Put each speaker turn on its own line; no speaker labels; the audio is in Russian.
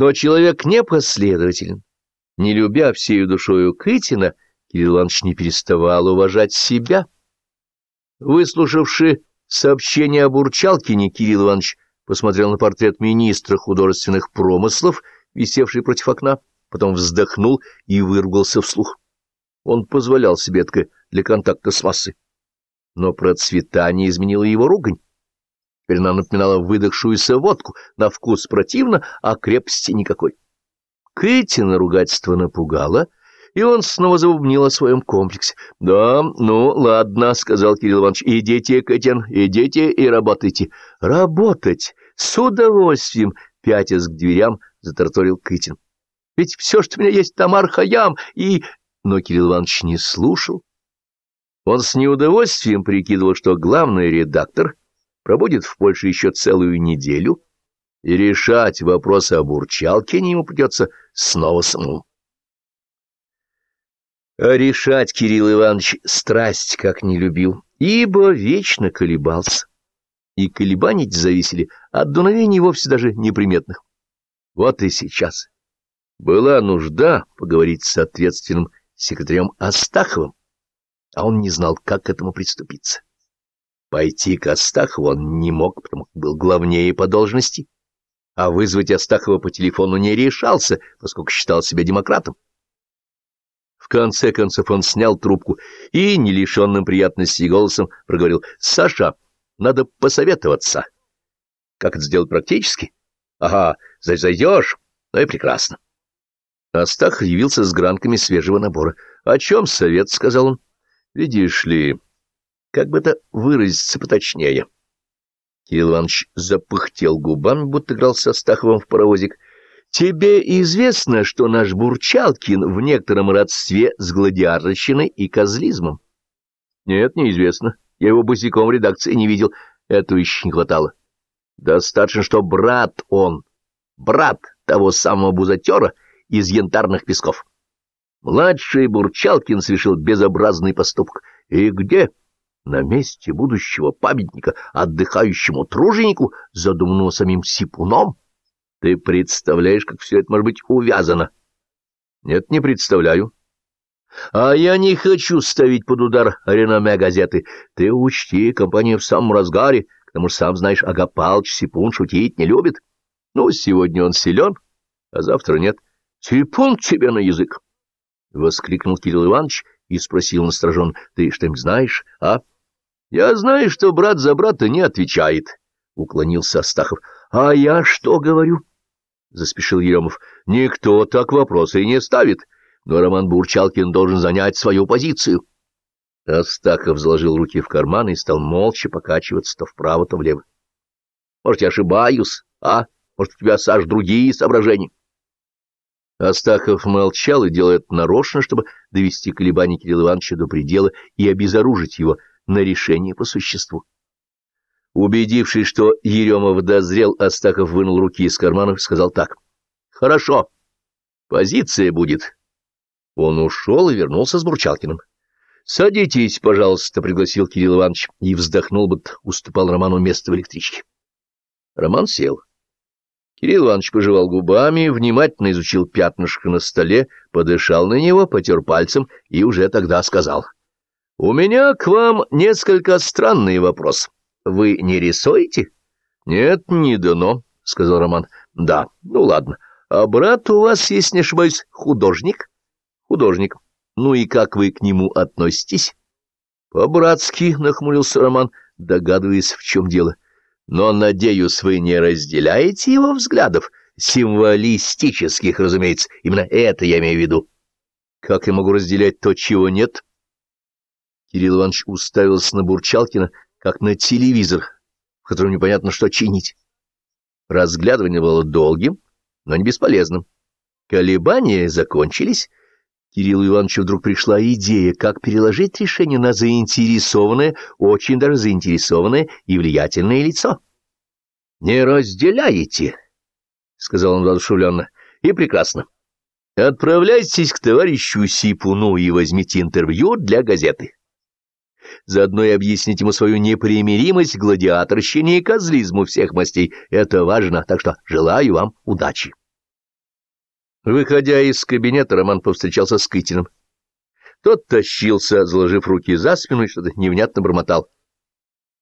Но человек непоследователен. Не любя всею душою Кытина, Кирилл Иванович не переставал уважать себя. Выслушавши сообщение об Урчалкине, Кирилл Иванович посмотрел на портрет министра художественных промыслов, висевший против окна, потом вздохнул и выругался вслух. Он позволял себе для контакта с массой. Но процветание изменило его ругань. Теперь она напоминала выдохшуюся водку, на вкус противно, а крепости никакой. Кытина ругательство напугало, и он снова забубнил о своем комплексе. — Да, ну, ладно, — сказал Кирилл Иванович, — идите, Кытин, идите и работайте. — Работать! С удовольствием! — пятясь к дверям, заторторил Кытин. — Ведь все, что у меня есть, Тамар Хаям, и... Но Кирилл Иванович не слушал. Он с неудовольствием прикидывал, что главный редактор пробудет в Польше еще целую неделю, и решать вопросы об Урчалкине ему придется снова самому. А решать Кирилл Иванович страсть как не любил, ибо вечно колебался. И колебания зависели от дуновений вовсе даже неприметных. Вот и сейчас. Была нужда поговорить с ответственным секретарем Астаховым, а он не знал, как к этому приступиться. Пойти к Астахову он не мог, потому что был главнее по должности, а вызвать Астахова по телефону не решался, поскольку считал себя демократом. В конце концов он снял трубку и, не лишенным приятности голосом, проговорил «Саша, надо посоветоваться». «Как это сделать практически?» «Ага, зайдешь? Ну и прекрасно». Астахов явился с гранками свежего набора. «О чем совет?» — сказал он. «Видишь ли, как бы это выразиться поточнее?» Кирилл Иванович запыхтел губами, будто играл со Астаховым в паровозик. «Тебе известно, что наш Бурчалкин в некотором родстве с гладиаторщиной и козлизмом?» «Нет, неизвестно. Я его босиком в редакции не видел. Этого еще не хватало. Достаточно, что брат он, брат того самого бузатера — из янтарных песков. Младший Бурчалкин совершил безобразный поступок. И где? На месте будущего памятника отдыхающему труженику, задуманному самим Сипуном? Ты представляешь, как все это может быть увязано? Нет, не представляю. А я не хочу ставить под удар реноме газеты. Ты учти, компания в самом разгаре, к тому же сам знаешь, Агапалч Сипун шутить не любит. Ну, сегодня он силен, а завтра нет. — Типун тебе на язык! — воскликнул Кирилл Иванович и спросил настороженно. — Ты что-нибудь знаешь, а? — Я знаю, что брат за брата не отвечает, — уклонился Астахов. — А я что говорю? — заспешил Еремов. — Никто так вопросы и не ставит, но Роман Бурчалкин должен занять свою позицию. Астахов заложил руки в карман и стал молча покачиваться то вправо, то влево. — Может, я ошибаюсь, а? Может, у тебя, Саш, другие соображения? Астахов молчал и делал это нарочно, чтобы довести колебания Кирилла Ивановича до предела и обезоружить его на решение по существу. Убедившись, что Еремов дозрел, Астахов вынул руки из карманов и сказал так. — Хорошо, позиция будет. Он ушел и вернулся с Бурчалкиным. — Садитесь, пожалуйста, — пригласил Кирилл Иванович и вздохнул, будто уступал Роману место в электричке. Роман сел. Кирилл Иванович пожевал губами, внимательно изучил пятнышко на столе, подышал на него, потер пальцем и уже тогда сказал. — У меня к вам несколько странный вопрос. Вы не рисуете? — Нет, не дано, — сказал Роман. — Да, ну ладно. А брат у вас, если не ошибаюсь, художник? — Художник. Ну и как вы к нему относитесь? — По-братски, — нахмурился Роман, догадываясь, в чем дело. — но, надеюсь, вы не разделяете его взглядов, символистических, разумеется, именно это я имею в виду. Как я могу разделять то, чего нет? Кирилл Иванович уставился на Бурчалкина, как на телевизор, в котором непонятно, что чинить. Разглядывание было долгим, но не бесполезным. Колебания закончились, Кириллу Ивановичу вдруг пришла идея, как переложить решение на заинтересованное, очень даже заинтересованное и влиятельное лицо. — Не разделяете, — сказал он воодушевленно, — и прекрасно. Отправляйтесь к товарищу Сипуну и возьмите интервью для газеты. Заодно и объясните ему свою непримиримость гладиаторщине и козлизму всех мастей. Это важно, так что желаю вам удачи. Выходя из кабинета, Роман повстречался с Кытиным. Тот тащился, заложив руки за спину и что-то невнятно бормотал.